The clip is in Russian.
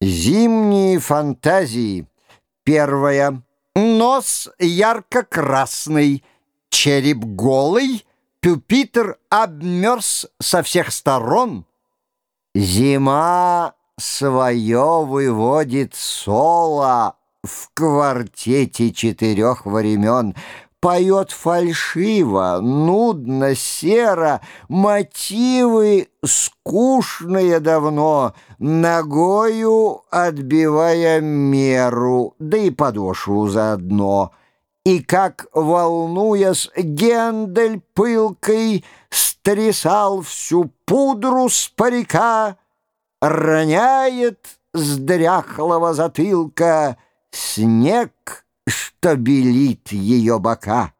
Зимние фантазии. Первое. Нос ярко-красный, череп голый, пюпитр обмерз со всех сторон. Зима свое выводит соло в квартете четырех времен поет фальшиво, нудно, серо, мотивы скучные давно, ногою отбивая меру, да и подошву заодно. И как, волнуясь, Гендель пылкой стрясал всю пудру с парика, роняет с дряхлого затылка снег что белит ее бока.